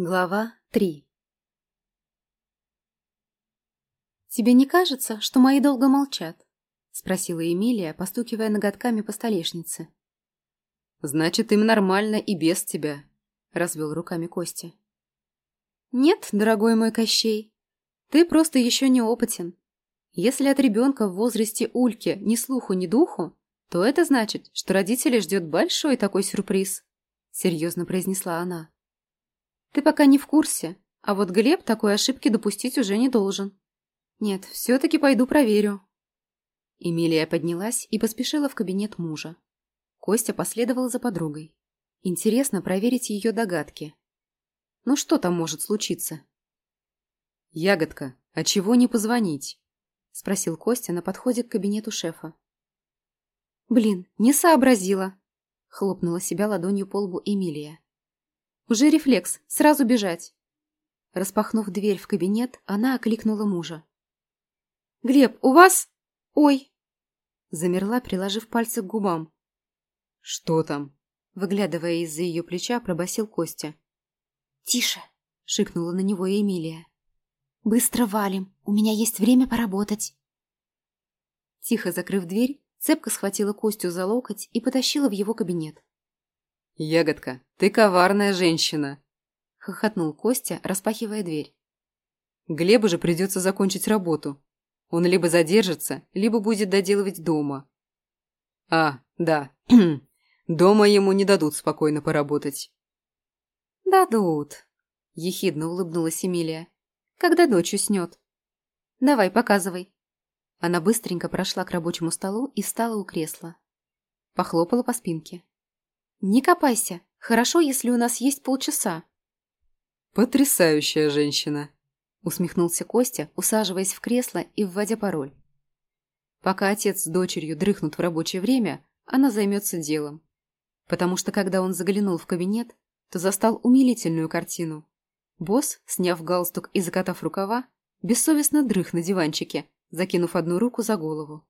Глава 3 «Тебе не кажется, что мои долго молчат?» — спросила Эмилия, постукивая ноготками по столешнице. «Значит, им нормально и без тебя», — развел руками Костя. «Нет, дорогой мой Кощей, ты просто еще не опытен. Если от ребенка в возрасте Ульки ни слуху, ни духу, то это значит, что родителей ждет большой такой сюрприз», — серьезно произнесла она. Ты пока не в курсе, а вот Глеб такой ошибки допустить уже не должен. Нет, все-таки пойду проверю. Эмилия поднялась и поспешила в кабинет мужа. Костя последовал за подругой. Интересно проверить ее догадки. Ну что там может случиться? «Ягодка, а чего не позвонить?» — спросил Костя на подходе к кабинету шефа. «Блин, не сообразила!» — хлопнула себя ладонью по лбу Эмилия. Уже рефлекс, сразу бежать. Распахнув дверь в кабинет, она окликнула мужа. «Глеб, у вас... Ой!» Замерла, приложив пальцы к губам. «Что там?» Выглядывая из-за ее плеча, пробасил Костя. «Тише!» — шикнула на него Эмилия. «Быстро валим, у меня есть время поработать». Тихо закрыв дверь, цепко схватила Костю за локоть и потащила в его кабинет. «Ягодка, ты коварная женщина!» — хохотнул Костя, распахивая дверь. «Глебу же придется закончить работу. Он либо задержится, либо будет доделывать дома». «А, да, дома ему не дадут спокойно поработать». «Дадут», — ехидно улыбнулась Эмилия, — «когда дочь уснет. Давай, показывай». Она быстренько прошла к рабочему столу и встала у кресла. Похлопала по спинке. «Не копайся. Хорошо, если у нас есть полчаса». «Потрясающая женщина», — усмехнулся Костя, усаживаясь в кресло и вводя пароль. Пока отец с дочерью дрыхнут в рабочее время, она займется делом. Потому что когда он заглянул в кабинет, то застал умилительную картину. Босс, сняв галстук и закатав рукава, бессовестно дрых на диванчике, закинув одну руку за голову.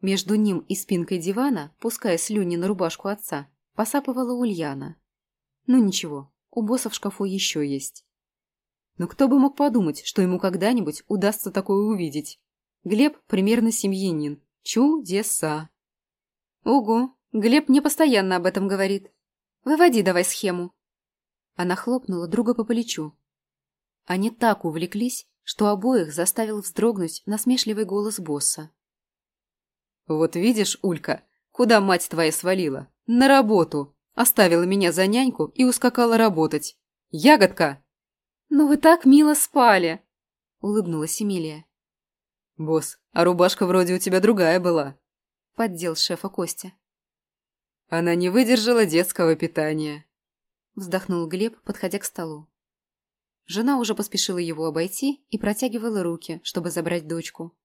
Между ним и спинкой дивана, пуская слюни на рубашку отца, Посапывала Ульяна. Ну ничего, у босса в шкафу еще есть. Но кто бы мог подумать, что ему когда-нибудь удастся такое увидеть. Глеб примерно семьянин. Чудеса. Ого, Глеб мне постоянно об этом говорит. Выводи давай схему. Она хлопнула друга по плечу. Они так увлеклись, что обоих заставил вздрогнуть насмешливый голос босса. «Вот видишь, Улька, куда мать твоя свалила? На работу. Оставила меня за няньку и ускакала работать. Ягодка!» «Ну вы так мило спали!» — улыбнулась Эмилия. «Босс, а рубашка вроде у тебя другая была», — поддел шефа Костя. «Она не выдержала детского питания», — вздохнул Глеб, подходя к столу. Жена уже поспешила его обойти и протягивала руки, чтобы забрать дочку.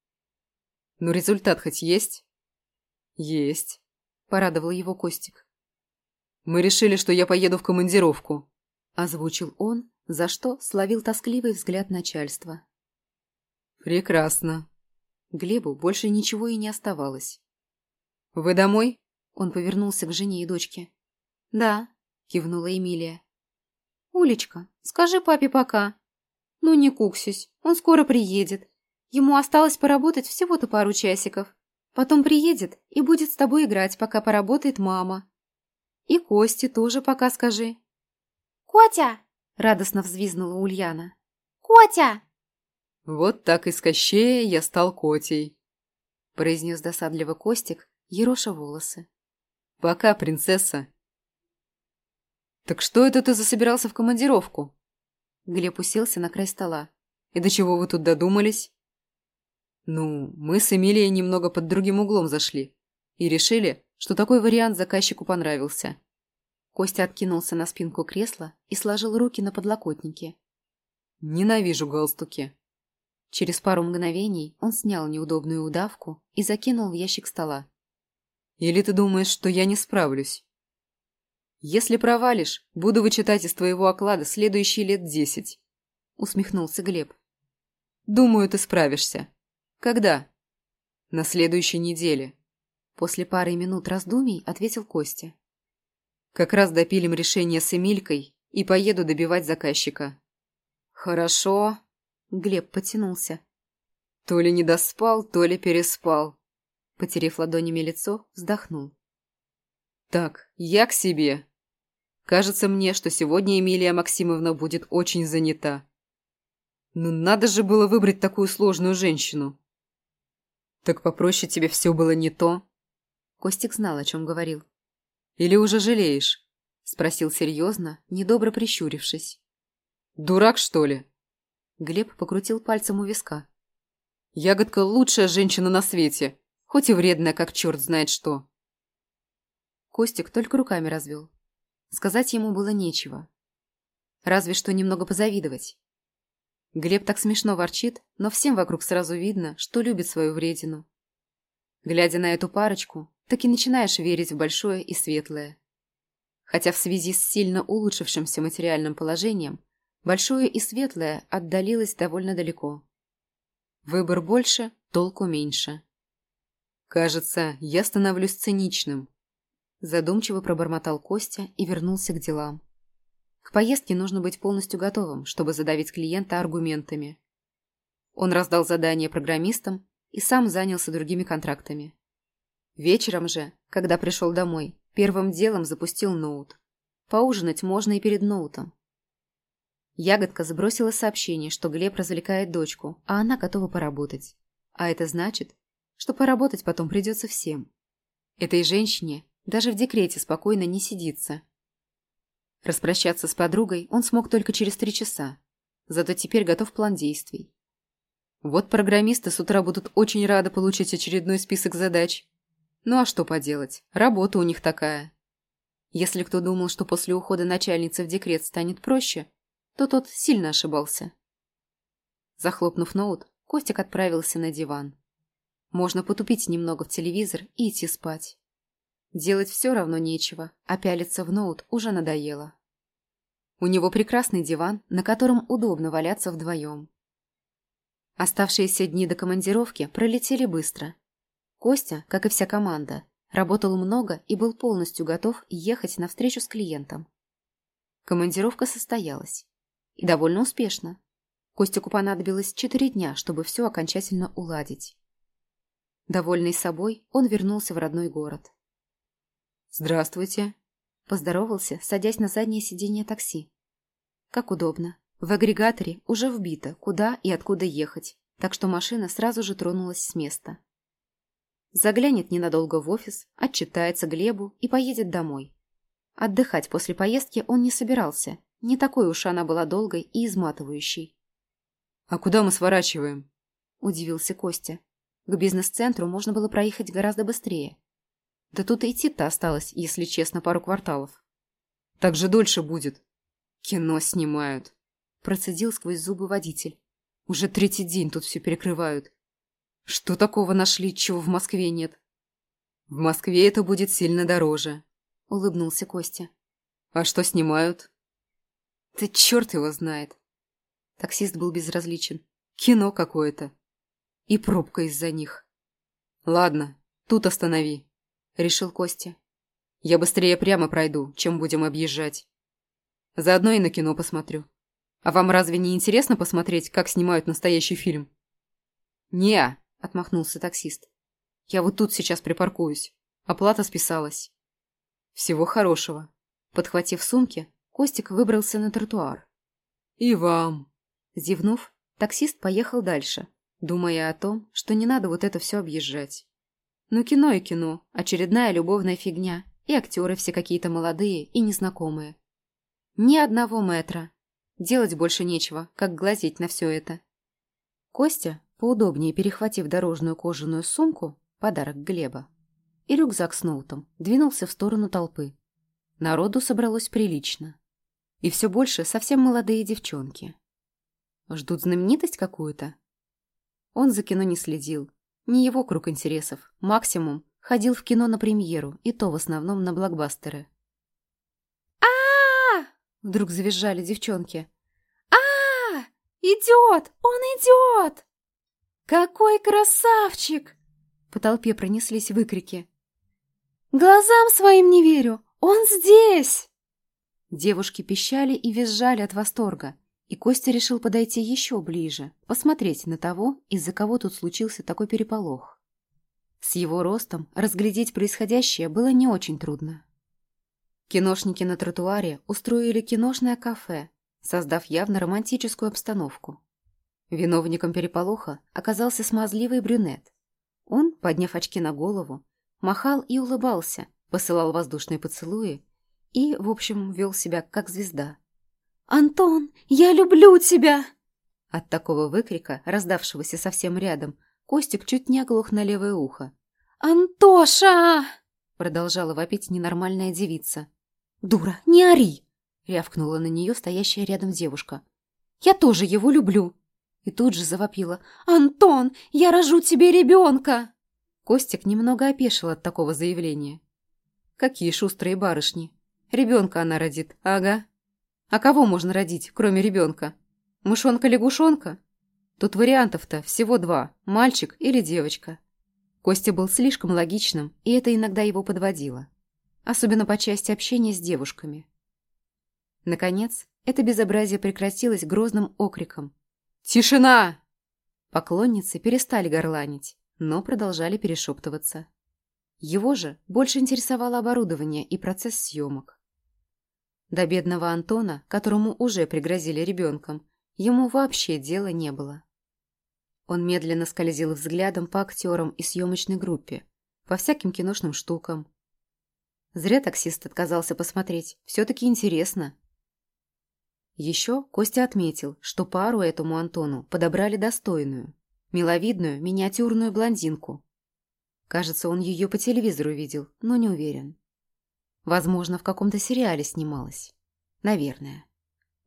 «Ну результат хоть есть?» «Есть», – порадовал его Костик. «Мы решили, что я поеду в командировку», – озвучил он, за что словил тоскливый взгляд начальства. «Прекрасно». Глебу больше ничего и не оставалось. «Вы домой?» – он повернулся к жене и дочке. «Да», – кивнула Эмилия. «Улечка, скажи папе пока». «Ну не куксись, он скоро приедет. Ему осталось поработать всего-то пару часиков. Потом приедет и будет с тобой играть, пока поработает мама. И Косте тоже пока скажи. «Котя!» — радостно взвизнула Ульяна. «Котя!» «Вот так из Кощея я стал Котей», — произнес досадливо Костик, ероша волосы. «Пока, принцесса». «Так что это ты засобирался в командировку?» Глеб уселся на край стола. «И до чего вы тут додумались?» Ну, мы с Эмилией немного под другим углом зашли и решили, что такой вариант заказчику понравился. Костя откинулся на спинку кресла и сложил руки на подлокотнике. Ненавижу галстуки. Через пару мгновений он снял неудобную удавку и закинул в ящик стола. Или ты думаешь, что я не справлюсь? Если провалишь, буду вычитать из твоего оклада следующие лет десять. Усмехнулся Глеб. Думаю, ты справишься. «Когда?» «На следующей неделе». После пары минут раздумий ответил Костя. «Как раз допилим решение с Эмилькой и поеду добивать заказчика. Хорошо. Глеб потянулся. То ли не доспал, то ли переспал. Потерев ладонями лицо, вздохнул. Так, я к себе. Кажется мне, что сегодня Эмилия Максимовна будет очень занята. Ну надо же было выбрать такую сложную женщину. Так попроще тебе все было не то. Костик знал, о чем говорил. Или уже жалеешь? Спросил серьезно, недобро прищурившись. Дурак, что ли? Глеб покрутил пальцем у виска. Ягодка лучшая женщина на свете, хоть и вредная, как черт знает что. Костик только руками развел. Сказать ему было нечего. Разве что немного позавидовать. Глеб так смешно ворчит, но всем вокруг сразу видно, что любит свою вредину. Глядя на эту парочку, так и начинаешь верить в большое и светлое. Хотя в связи с сильно улучшившимся материальным положением, большое и светлое отдалилось довольно далеко. Выбор больше, толку меньше. «Кажется, я становлюсь циничным», – задумчиво пробормотал Костя и вернулся к делам. К поездке нужно быть полностью готовым, чтобы задавить клиента аргументами. Он раздал задание программистам и сам занялся другими контрактами. Вечером же, когда пришел домой, первым делом запустил ноут. Поужинать можно и перед ноутом. Ягодка сбросила сообщение, что Глеб развлекает дочку, а она готова поработать. А это значит, что поработать потом придется всем. Этой женщине даже в декрете спокойно не сидится, Распрощаться с подругой он смог только через три часа. Зато теперь готов план действий. Вот программисты с утра будут очень рады получить очередной список задач. Ну а что поделать, работа у них такая. Если кто думал, что после ухода начальницы в декрет станет проще, то тот сильно ошибался. Захлопнув ноут, Костик отправился на диван. Можно потупить немного в телевизор и идти спать. Делать все равно нечего, а пялиться в ноут уже надоело. У него прекрасный диван, на котором удобно валяться вдвоем. Оставшиеся дни до командировки пролетели быстро. Костя, как и вся команда, работал много и был полностью готов ехать на встречу с клиентом. Командировка состоялась. И довольно успешно. Костику понадобилось четыре дня, чтобы все окончательно уладить. Довольный собой, он вернулся в родной город. «Здравствуйте!» Поздоровался, садясь на заднее сиденье такси. Как удобно. В агрегаторе уже вбито, куда и откуда ехать, так что машина сразу же тронулась с места. Заглянет ненадолго в офис, отчитается Глебу и поедет домой. Отдыхать после поездки он не собирался, не такой уж она была долгой и изматывающей. «А куда мы сворачиваем?» – удивился Костя. К бизнес-центру можно было проехать гораздо быстрее, да тут идти-то осталось, если честно, пару кварталов. Так же дольше будет. Кино снимают. Процедил сквозь зубы водитель. Уже третий день тут все перекрывают. Что такого нашли, чего в Москве нет? В Москве это будет сильно дороже. Улыбнулся Костя. А что снимают? Да черт его знает. Таксист был безразличен. Кино какое-то. И пробка из-за них. Ладно, тут останови. — решил Костя. «Я быстрее прямо пройду, чем будем объезжать. Заодно и на кино посмотрю. А вам разве не интересно посмотреть, как снимают настоящий фильм?» «Не-а», отмахнулся таксист. «Я вот тут сейчас припаркуюсь. Оплата списалась». «Всего хорошего». Подхватив сумки, Костик выбрался на тротуар. «И вам». Зевнув, таксист поехал дальше, думая о том, что не надо вот это все объезжать. Ну кино и кино, очередная любовная фигня, и актеры все какие-то молодые и незнакомые. Ни одного метра. Делать больше нечего, как глазеть на все это. Костя, поудобнее перехватив дорожную кожаную сумку, подарок Глеба, и рюкзак с ноутом, двинулся в сторону толпы. Народу собралось прилично. И все больше совсем молодые девчонки. Ждут знаменитость какую-то? Он за кино не следил, не его круг интересов. Максимум ходил в кино на премьеру, и то в основном на блокбастеры. а Вдруг завизжали девчонки. а Идет! Он идет! Какой красавчик! По толпе пронеслись выкрики. Глазам своим не верю! Он здесь! Девушки пищали и визжали от восторга, и Костя решил подойти еще ближе, посмотреть на того, из-за кого тут случился такой переполох. С его ростом разглядеть происходящее было не очень трудно. Киношники на тротуаре устроили киношное кафе, создав явно романтическую обстановку. Виновником переполоха оказался смазливый брюнет. Он, подняв очки на голову, махал и улыбался, посылал воздушные поцелуи и, в общем, вел себя как звезда. «Антон, я люблю тебя!» От такого выкрика, раздавшегося совсем рядом, Костик чуть не оглох на левое ухо. «Антоша!» Продолжала вопить ненормальная девица. «Дура, не ори!» Рявкнула на нее стоящая рядом девушка. «Я тоже его люблю!» И тут же завопила. «Антон, я рожу тебе ребенка!» Костик немного опешил от такого заявления. «Какие шустрые барышни! Ребенка она родит, ага!» А кого можно родить, кроме ребенка? Мышонка-лягушонка? Тут вариантов-то всего два – мальчик или девочка. Костя был слишком логичным, и это иногда его подводило. Особенно по части общения с девушками. Наконец, это безобразие прекратилось грозным окриком. «Тишина!» Поклонницы перестали горланить, но продолжали перешептываться. Его же больше интересовало оборудование и процесс съемок. До бедного Антона, которому уже пригрозили ребенком, ему вообще дела не было. Он медленно скользил взглядом по актерам и съемочной группе, по всяким киношным штукам. Зря таксист отказался посмотреть, все-таки интересно. Еще Костя отметил, что пару этому Антону подобрали достойную, миловидную, миниатюрную блондинку. Кажется, он ее по телевизору видел, но не уверен. Возможно, в каком-то сериале снималась. Наверное.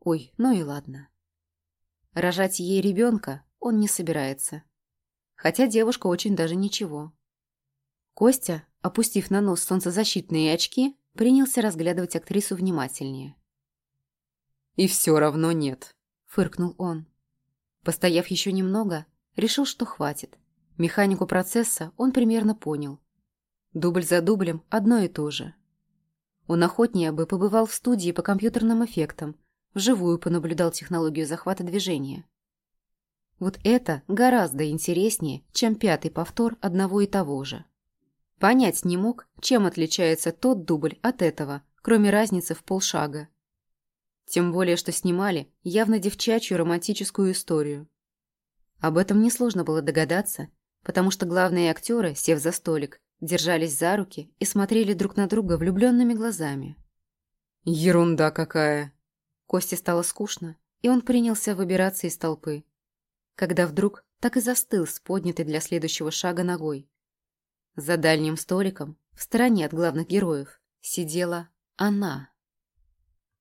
Ой, ну и ладно. Рожать ей ребенка он не собирается. Хотя девушка очень даже ничего. Костя, опустив на нос солнцезащитные очки, принялся разглядывать актрису внимательнее. «И все равно нет», — фыркнул он. Постояв еще немного, решил, что хватит. Механику процесса он примерно понял. Дубль за дублем одно и то же. Он охотнее бы побывал в студии по компьютерным эффектам, вживую понаблюдал технологию захвата движения. Вот это гораздо интереснее, чем пятый повтор одного и того же. Понять не мог, чем отличается тот дубль от этого, кроме разницы в полшага. Тем более, что снимали явно девчачью романтическую историю. Об этом несложно было догадаться, потому что главные актеры, сев за столик, держались за руки и смотрели друг на друга влюбленными глазами. «Ерунда какая!» Косте стало скучно, и он принялся выбираться из толпы. Когда вдруг так и застыл с поднятой для следующего шага ногой. За дальним столиком, в стороне от главных героев, сидела она.